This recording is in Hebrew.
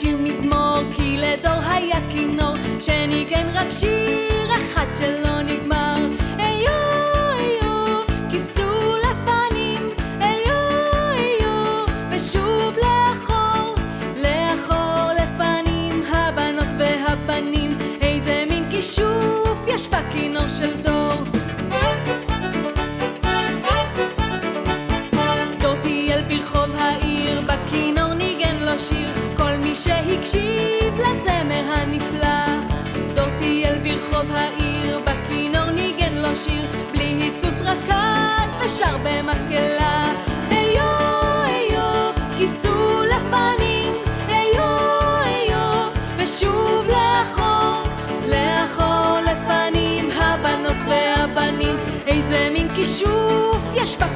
שיר מזמור, כי לדור היה כינור, שניגן רק שיר אחד שלא נגמר. היו, היו, קפצו לפנים, היו, היו, ושוב לאחור, לאחור לפנים, הבנות והבנים, איזה מין כישוף יש בכינור של דור. דור שהקשיב לזמר הנפלא. דור טייל ברחוב העיר, בכינור ניגן לו שיר, בלי היסוס רקד ושר במקהלה. היו, היו, קפצו לפנים, היו, היו, ושוב לאחור, לאחור לפנים, הבנות והבנים, איזה מין כישוף יש דור.